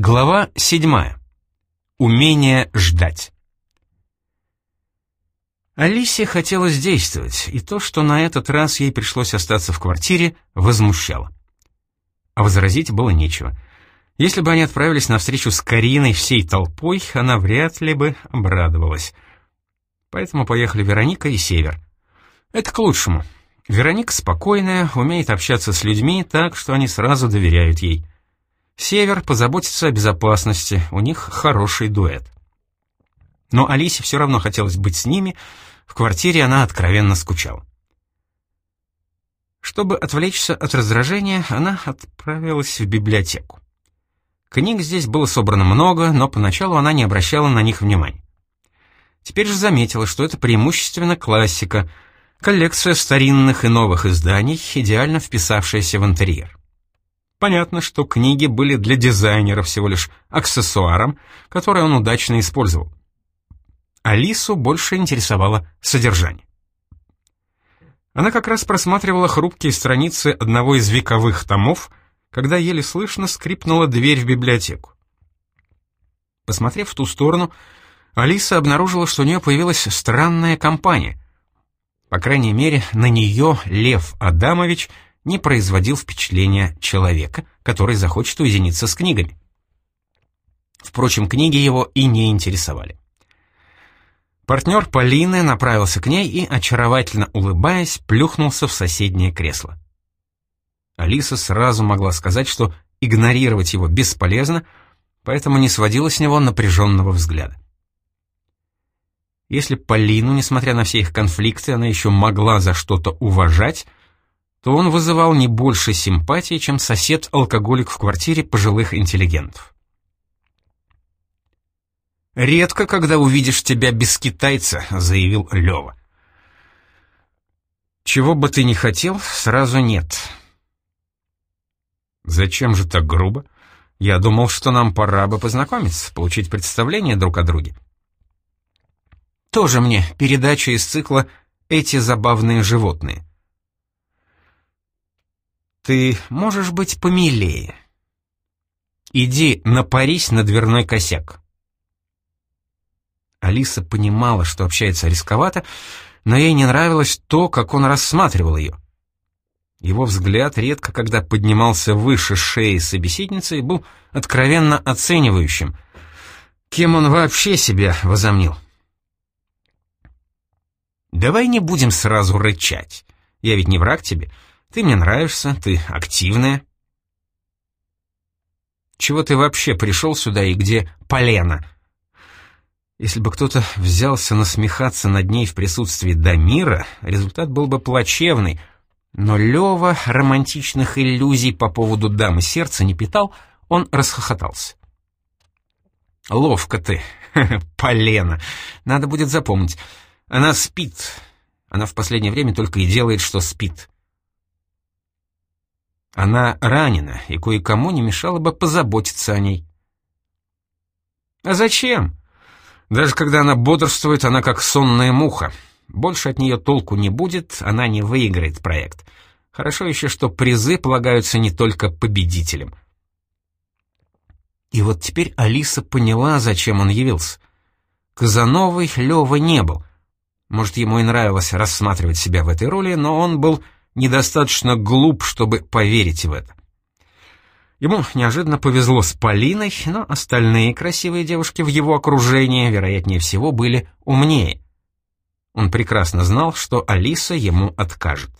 Глава 7. Умение ждать. Алисе хотелось действовать, и то, что на этот раз ей пришлось остаться в квартире, возмущало. А возразить было нечего. Если бы они отправились на встречу с Кариной всей толпой, она вряд ли бы обрадовалась. Поэтому поехали Вероника и Север. Это к лучшему. Вероника спокойная, умеет общаться с людьми так, что они сразу доверяют ей. Север позаботится о безопасности, у них хороший дуэт. Но Алисе все равно хотелось быть с ними, в квартире она откровенно скучала. Чтобы отвлечься от раздражения, она отправилась в библиотеку. Книг здесь было собрано много, но поначалу она не обращала на них внимания. Теперь же заметила, что это преимущественно классика, коллекция старинных и новых изданий, идеально вписавшаяся в интерьер. Понятно, что книги были для дизайнера всего лишь аксессуаром, который он удачно использовал. Алису больше интересовало содержание. Она как раз просматривала хрупкие страницы одного из вековых томов, когда еле слышно скрипнула дверь в библиотеку. Посмотрев в ту сторону, Алиса обнаружила, что у нее появилась странная компания. По крайней мере, на нее Лев Адамович — не производил впечатления человека, который захочет уединиться с книгами. Впрочем, книги его и не интересовали. Партнер Полины направился к ней и, очаровательно улыбаясь, плюхнулся в соседнее кресло. Алиса сразу могла сказать, что игнорировать его бесполезно, поэтому не сводила с него напряженного взгляда. Если Полину, несмотря на все их конфликты, она еще могла за что-то уважать, то он вызывал не больше симпатии, чем сосед-алкоголик в квартире пожилых интеллигентов. «Редко, когда увидишь тебя без китайца», — заявил Лёва. «Чего бы ты ни хотел, сразу нет». «Зачем же так грубо? Я думал, что нам пора бы познакомиться, получить представление друг о друге». «Тоже мне передача из цикла «Эти забавные животные». Ты можешь быть помилее. Иди напарись на дверной косяк. Алиса понимала, что общается рисковато, но ей не нравилось то, как он рассматривал ее. Его взгляд редко когда поднимался выше шеи собеседницы был откровенно оценивающим. Кем он вообще себя возомнил? «Давай не будем сразу рычать. Я ведь не враг тебе. Ты мне нравишься, ты активная. Чего ты вообще пришел сюда и где полено? Если бы кто-то взялся насмехаться над ней в присутствии Дамира, результат был бы плачевный, но Лева романтичных иллюзий по поводу дамы сердца не питал, он расхохотался. «Ловко ты, полено, надо будет запомнить. Она спит. Она в последнее время только и делает, что спит. Она ранена, и кое-кому не мешало бы позаботиться о ней. А зачем? Даже когда она бодрствует, она как сонная муха. Больше от нее толку не будет, она не выиграет проект. Хорошо еще, что призы полагаются не только победителям. И вот теперь Алиса поняла, зачем он явился. Казановой Лёва не был. Может, ему и нравилось рассматривать себя в этой роли, но он был недостаточно глуп, чтобы поверить в это. Ему неожиданно повезло с Полиной, но остальные красивые девушки в его окружении, вероятнее всего, были умнее. Он прекрасно знал, что Алиса ему откажет.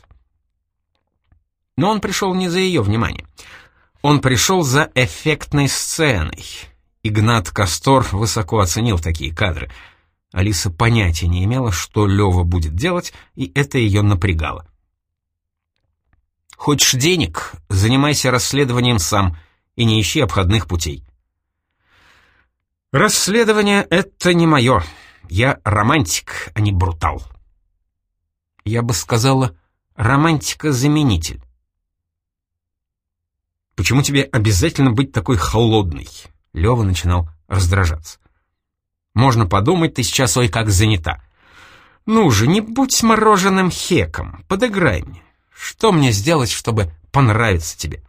Но он пришел не за ее внимание. Он пришел за эффектной сценой. Игнат Кастор высоко оценил такие кадры. Алиса понятия не имела, что Лева будет делать, и это ее напрягало. Хочешь денег, занимайся расследованием сам и не ищи обходных путей. Расследование — это не мое. Я романтик, а не брутал. Я бы сказала, романтика-заменитель. Почему тебе обязательно быть такой холодной? Лева начинал раздражаться. Можно подумать, ты сейчас ой как занята. Ну же, не будь мороженым хеком, подыграй мне. Что мне сделать, чтобы понравиться тебе?»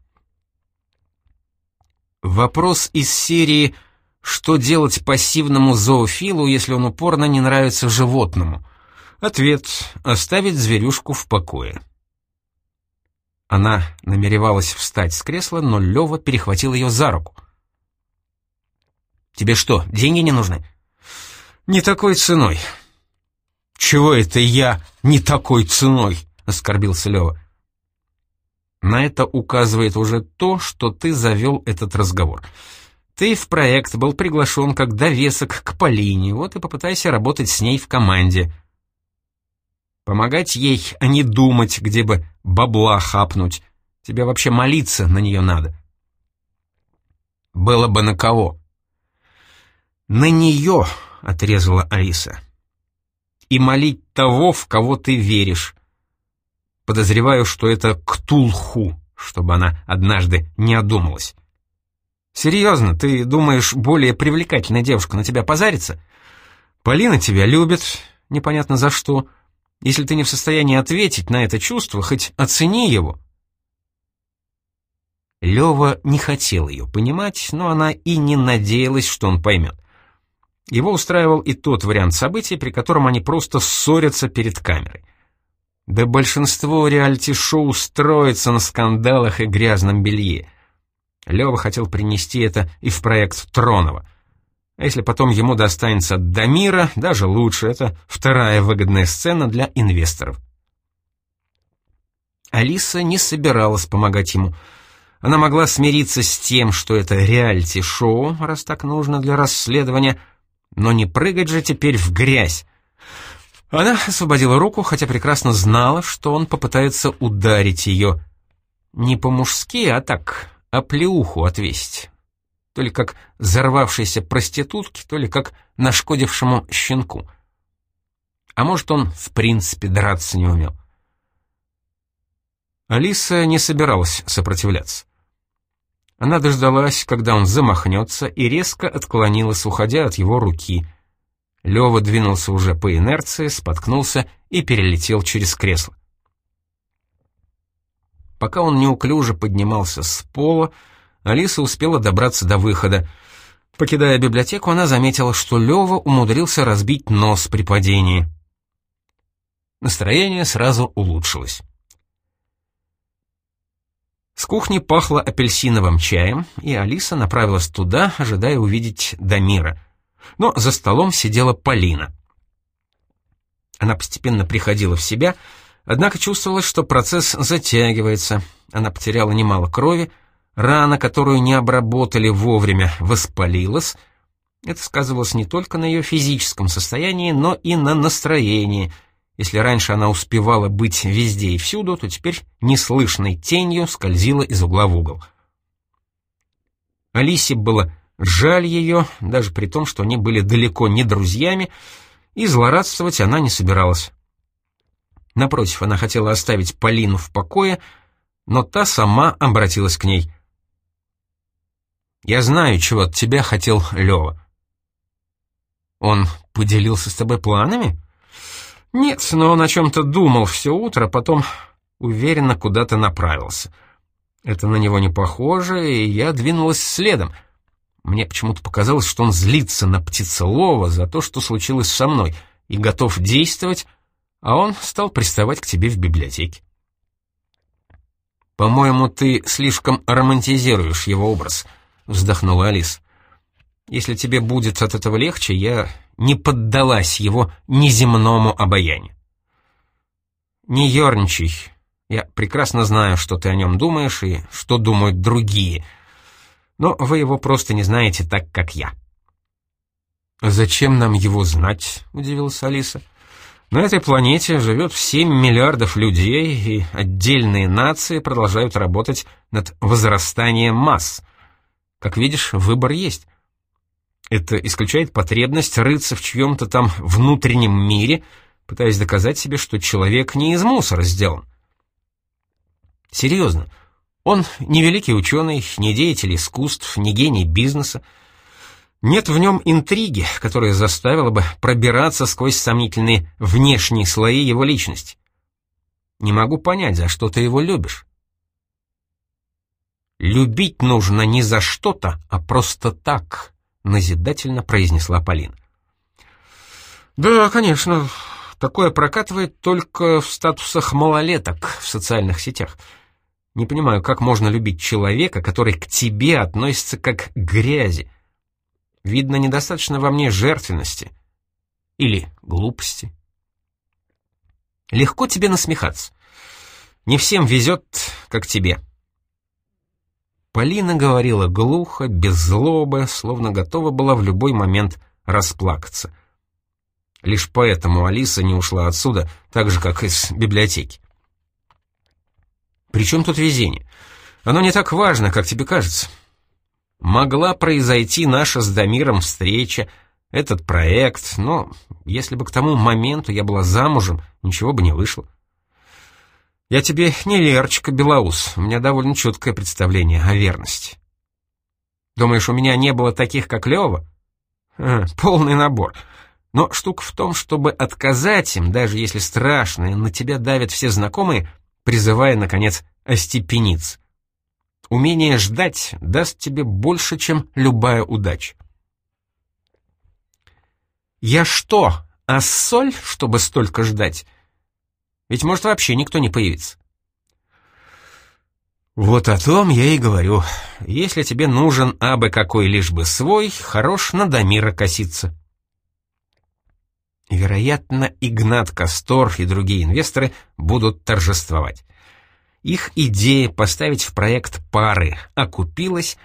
Вопрос из серии «Что делать пассивному зоофилу, если он упорно не нравится животному?» Ответ «Оставить зверюшку в покое». Она намеревалась встать с кресла, но Лёва перехватил ее за руку. «Тебе что, деньги не нужны?» «Не такой ценой». «Чего это я не такой ценой?» — оскорбился Лёва. На это указывает уже то, что ты завел этот разговор. Ты в проект был приглашен как довесок к Полине, вот и попытайся работать с ней в команде. Помогать ей, а не думать, где бы бабла хапнуть. Тебе вообще молиться на нее надо. Было бы на кого. На нее, отрезала Алиса. И молить того, в кого ты веришь. Подозреваю, что это Ктулху, чтобы она однажды не одумалась. Серьезно, ты думаешь, более привлекательная девушка на тебя позарится? Полина тебя любит, непонятно за что, — если ты не в состоянии ответить на это чувство, хоть оцени его». Лева не хотел ее понимать, но она и не надеялась, что он поймет. Его устраивал и тот вариант событий, при котором они просто ссорятся перед камерой. Да большинство реалити-шоу строится на скандалах и грязном белье. Лева хотел принести это и в проект Тронова — а если потом ему достанется Дамира, даже лучше, это вторая выгодная сцена для инвесторов. Алиса не собиралась помогать ему. Она могла смириться с тем, что это реалити-шоу, раз так нужно для расследования, но не прыгать же теперь в грязь. Она освободила руку, хотя прекрасно знала, что он попытается ударить ее. Не по-мужски, а так, оплеуху отвесить то ли как взорвавшейся проститутке, то ли как нашкодившему щенку. А может, он в принципе драться не умел. Алиса не собиралась сопротивляться. Она дождалась, когда он замахнется, и резко отклонилась, уходя от его руки. Лёва двинулся уже по инерции, споткнулся и перелетел через кресло. Пока он неуклюже поднимался с пола, Алиса успела добраться до выхода. Покидая библиотеку, она заметила, что Лёва умудрился разбить нос при падении. Настроение сразу улучшилось. С кухни пахло апельсиновым чаем, и Алиса направилась туда, ожидая увидеть Дамира. Но за столом сидела Полина. Она постепенно приходила в себя, однако чувствовала, что процесс затягивается. Она потеряла немало крови, Рана, которую не обработали вовремя, воспалилась. Это сказывалось не только на ее физическом состоянии, но и на настроении. Если раньше она успевала быть везде и всюду, то теперь неслышной тенью скользила из угла в угол. Алисе было жаль ее, даже при том, что они были далеко не друзьями, и злорадствовать она не собиралась. Напротив, она хотела оставить Полину в покое, но та сама обратилась к ней. Я знаю, чего от тебя хотел Лёва». «Он поделился с тобой планами?» «Нет, но он о чем-то думал все утро, потом уверенно куда-то направился. Это на него не похоже, и я двинулась следом. Мне почему-то показалось, что он злится на Птицелова за то, что случилось со мной, и готов действовать, а он стал приставать к тебе в библиотеке. По-моему, ты слишком романтизируешь его образ», вздохнула Алис. «Если тебе будет от этого легче, я не поддалась его неземному обаянию». «Не ерничай. Я прекрасно знаю, что ты о нем думаешь и что думают другие. Но вы его просто не знаете так, как я». «Зачем нам его знать?» — удивилась Алиса. «На этой планете живет 7 миллиардов людей, и отдельные нации продолжают работать над возрастанием масс». Как видишь, выбор есть. Это исключает потребность рыться в чьем-то там внутреннем мире, пытаясь доказать себе, что человек не из мусора сделан. Серьезно, он не великий ученый, не деятель искусств, не гений бизнеса. Нет в нем интриги, которая заставила бы пробираться сквозь сомнительные внешние слои его личности. Не могу понять, за что ты его любишь. «Любить нужно не за что-то, а просто так», — назидательно произнесла Полина. «Да, конечно, такое прокатывает только в статусах малолеток в социальных сетях. Не понимаю, как можно любить человека, который к тебе относится как к грязи. Видно, недостаточно во мне жертвенности. Или глупости. Легко тебе насмехаться. Не всем везет, как тебе». Полина говорила глухо, без злобы, словно готова была в любой момент расплакаться. Лишь поэтому Алиса не ушла отсюда, так же, как из библиотеки. Причем тут везение? Оно не так важно, как тебе кажется. Могла произойти наша с Дамиром встреча, этот проект, но если бы к тому моменту я была замужем, ничего бы не вышло. Я тебе не Лерочка Белоус, у меня довольно четкое представление о верности. Думаешь, у меня не было таких, как Лева? А, полный набор. Но штука в том, чтобы отказать им, даже если страшно, на тебя давят все знакомые, призывая, наконец, остепениться. Умение ждать даст тебе больше, чем любая удача. Я что, а соль, чтобы столько ждать? Ведь может вообще никто не появится. Вот о том я и говорю. Если тебе нужен абы какой лишь бы свой, хорош на Дамира коситься. Вероятно, Игнат Кастор и другие инвесторы будут торжествовать. Их идея поставить в проект пары окупилась,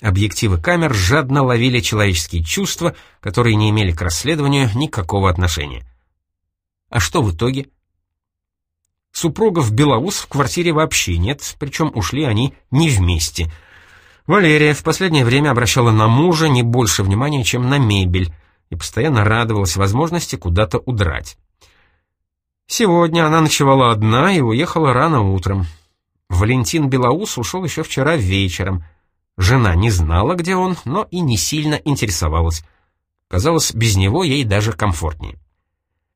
объективы камер жадно ловили человеческие чувства, которые не имели к расследованию никакого отношения. А что в итоге? Супругов Белоус в квартире вообще нет, причем ушли они не вместе. Валерия в последнее время обращала на мужа не больше внимания, чем на мебель, и постоянно радовалась возможности куда-то удрать. Сегодня она ночевала одна и уехала рано утром. Валентин Белоус ушел еще вчера вечером. Жена не знала, где он, но и не сильно интересовалась. Казалось, без него ей даже комфортнее.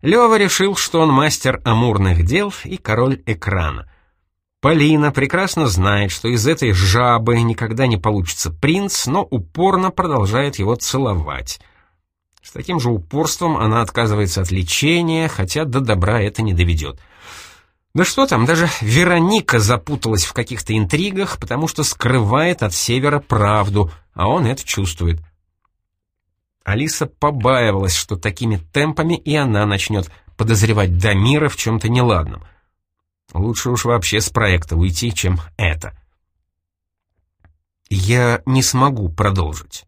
Лёва решил, что он мастер амурных дел и король экрана. Полина прекрасно знает, что из этой жабы никогда не получится принц, но упорно продолжает его целовать. С таким же упорством она отказывается от лечения, хотя до добра это не доведет. Да что там, даже Вероника запуталась в каких-то интригах, потому что скрывает от Севера правду, а он это чувствует. Алиса побаивалась, что такими темпами и она начнет подозревать Дамира в чем-то неладном. Лучше уж вообще с проекта уйти, чем это. «Я не смогу продолжить».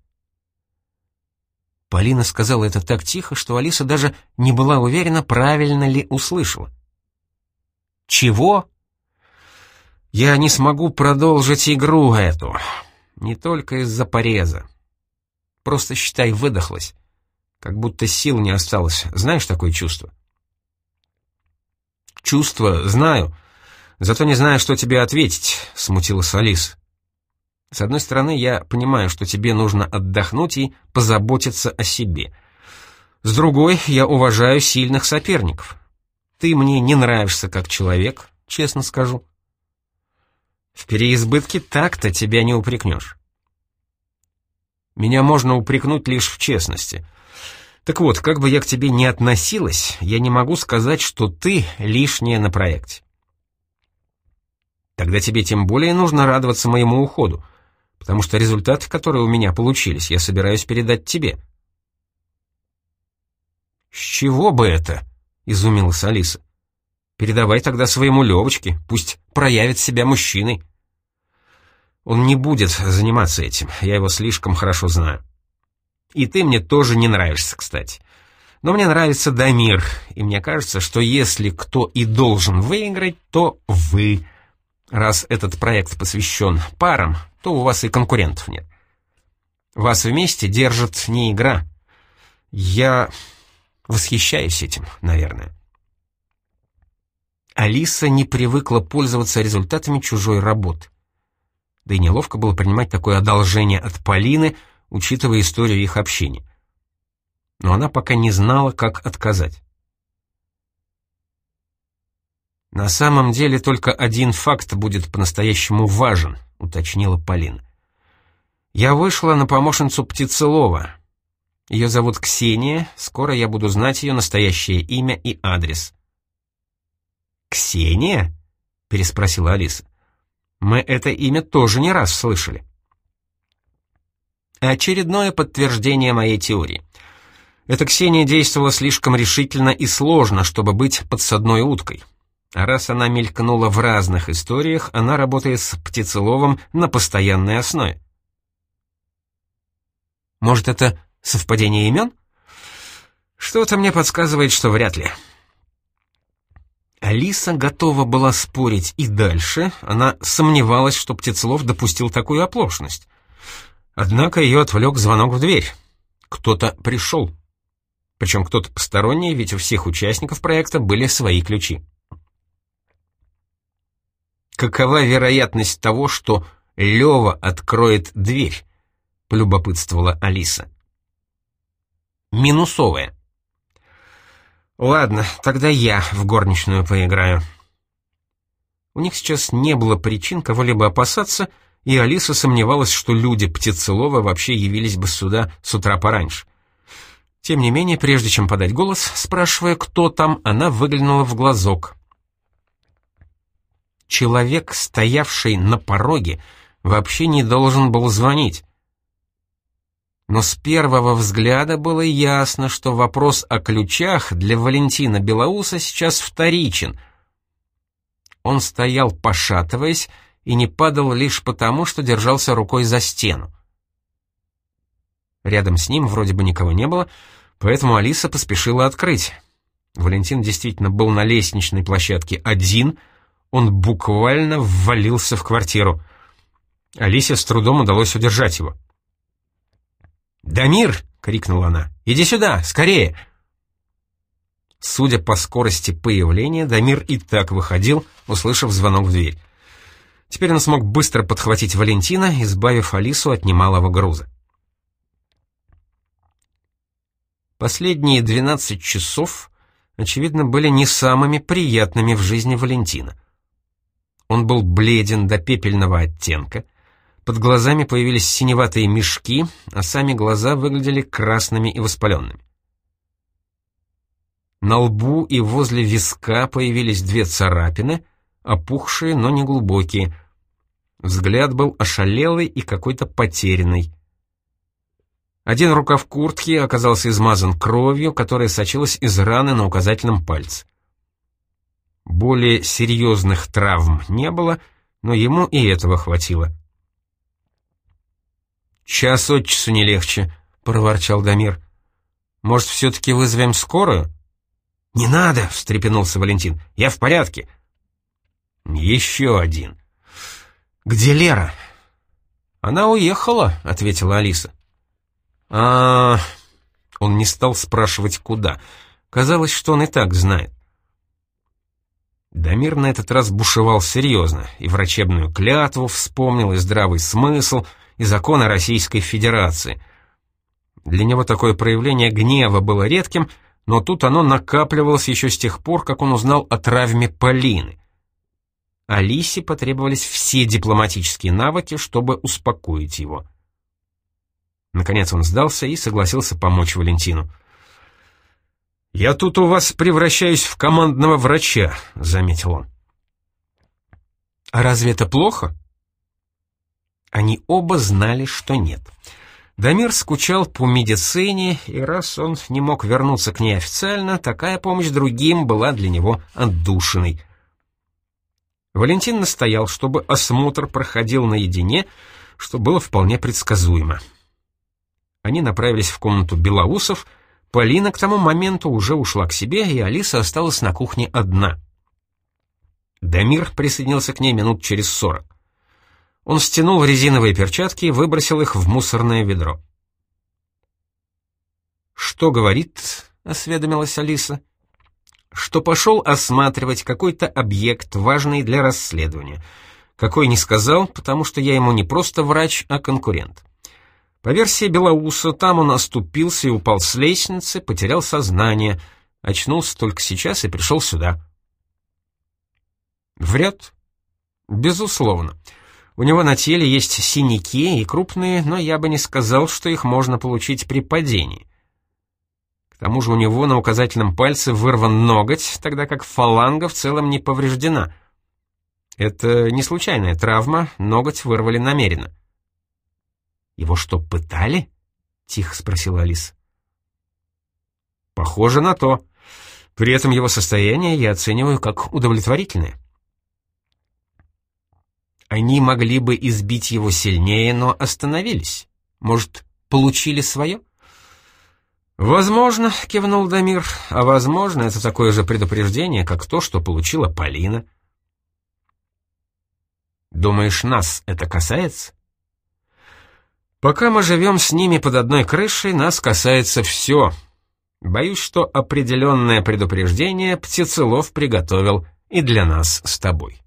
Полина сказала это так тихо, что Алиса даже не была уверена, правильно ли услышала. «Чего?» «Я не смогу продолжить игру эту. Не только из-за пореза. Просто, считай, выдохлась. Как будто сил не осталось. Знаешь такое чувство? Чувство знаю. Зато не знаю, что тебе ответить, смутилась Алис. С одной стороны, я понимаю, что тебе нужно отдохнуть и позаботиться о себе. С другой, я уважаю сильных соперников. Ты мне не нравишься как человек, честно скажу. В переизбытке так-то тебя не упрекнешь. Меня можно упрекнуть лишь в честности. Так вот, как бы я к тебе ни относилась, я не могу сказать, что ты лишняя на проекте. Тогда тебе тем более нужно радоваться моему уходу, потому что результаты, которые у меня получились, я собираюсь передать тебе. «С чего бы это?» — изумилась Алиса. «Передавай тогда своему Левочке, пусть проявит себя мужчиной». Он не будет заниматься этим, я его слишком хорошо знаю. И ты мне тоже не нравишься, кстати. Но мне нравится Дамир, и мне кажется, что если кто и должен выиграть, то вы. Раз этот проект посвящен парам, то у вас и конкурентов нет. Вас вместе держит не игра. Я восхищаюсь этим, наверное. Алиса не привыкла пользоваться результатами чужой работы. Да и неловко было принимать такое одолжение от Полины, учитывая историю их общения. Но она пока не знала, как отказать. «На самом деле только один факт будет по-настоящему важен», — уточнила Полин. «Я вышла на помощницу Птицелова. Ее зовут Ксения, скоро я буду знать ее настоящее имя и адрес». «Ксения?» — переспросила Алиса. «Мы это имя тоже не раз слышали». Очередное подтверждение моей теории. Эта Ксения действовала слишком решительно и сложно, чтобы быть подсадной уткой. А раз она мелькнула в разных историях, она работает с Птицеловым на постоянной основе. Может, это совпадение имен? Что-то мне подсказывает, что вряд ли. Алиса готова была спорить и дальше, она сомневалась, что Птицелов допустил такую оплошность. Однако ее отвлек звонок в дверь. Кто-то пришел. Причем кто-то посторонний, ведь у всех участников проекта были свои ключи. «Какова вероятность того, что Лева откроет дверь?» — полюбопытствовала Алиса. «Минусовая». «Ладно, тогда я в горничную поиграю». У них сейчас не было причин кого-либо опасаться, и Алиса сомневалась, что люди Птицелова вообще явились бы сюда с утра пораньше. Тем не менее, прежде чем подать голос, спрашивая, кто там, она выглянула в глазок. Человек, стоявший на пороге, вообще не должен был звонить. Но с первого взгляда было ясно, что вопрос о ключах для Валентина Белоуса сейчас вторичен. Он стоял, пошатываясь, и не падал лишь потому, что держался рукой за стену. Рядом с ним вроде бы никого не было, поэтому Алиса поспешила открыть. Валентин действительно был на лестничной площадке один, он буквально ввалился в квартиру. Алисе с трудом удалось удержать его. «Дамир!» — крикнула она. «Иди сюда, скорее!» Судя по скорости появления, Дамир и так выходил, услышав звонок в дверь. Теперь он смог быстро подхватить Валентина, избавив Алису от немалого груза. Последние 12 часов, очевидно, были не самыми приятными в жизни Валентина. Он был бледен до пепельного оттенка, под глазами появились синеватые мешки, а сами глаза выглядели красными и воспаленными. На лбу и возле виска появились две царапины, опухшие, но не глубокие. Взгляд был ошалелый и какой-то потерянный. Один рукав куртки оказался измазан кровью, которая сочилась из раны на указательном пальце. Более серьезных травм не было, но ему и этого хватило. «Час от часу не легче», — проворчал Дамир. «Может, все-таки вызовем скорую?» «Не надо», — встрепенулся Валентин. «Я в порядке». «Еще один». «Где Лера?» «Она уехала», — ответила Алиса а Он не стал спрашивать, куда. Казалось, что он и так знает. Дамир на этот раз бушевал серьезно, и врачебную клятву вспомнил, и здравый смысл, и законы Российской Федерации. Для него такое проявление гнева было редким, но тут оно накапливалось еще с тех пор, как он узнал о травме Полины. Алисе потребовались все дипломатические навыки, чтобы успокоить его. Наконец он сдался и согласился помочь Валентину. «Я тут у вас превращаюсь в командного врача», — заметил он. «А разве это плохо?» Они оба знали, что нет. Дамир скучал по медицине, и раз он не мог вернуться к ней официально, такая помощь другим была для него отдушиной. Валентин настоял, чтобы осмотр проходил наедине, что было вполне предсказуемо. Они направились в комнату Белоусов. Полина к тому моменту уже ушла к себе, и Алиса осталась на кухне одна. Дамир присоединился к ней минут через сорок. Он стянул резиновые перчатки и выбросил их в мусорное ведро. «Что говорит?» — осведомилась Алиса. «Что пошел осматривать какой-то объект, важный для расследования. Какой не сказал, потому что я ему не просто врач, а конкурент. По версии Белоуса, там он оступился и упал с лестницы, потерял сознание, очнулся только сейчас и пришел сюда. Врет? Безусловно. У него на теле есть синяки и крупные, но я бы не сказал, что их можно получить при падении. К тому же у него на указательном пальце вырван ноготь, тогда как фаланга в целом не повреждена. Это не случайная травма, ноготь вырвали намеренно. «Его что, пытали?» — тихо спросила Алиса. «Похоже на то. При этом его состояние я оцениваю как удовлетворительное». Они могли бы избить его сильнее, но остановились. Может, получили свое? «Возможно», — кивнул Дамир, — «а возможно, это такое же предупреждение, как то, что получила Полина». «Думаешь, нас это касается?» «Пока мы живем с ними под одной крышей, нас касается все. Боюсь, что определенное предупреждение Птицелов приготовил и для нас с тобой».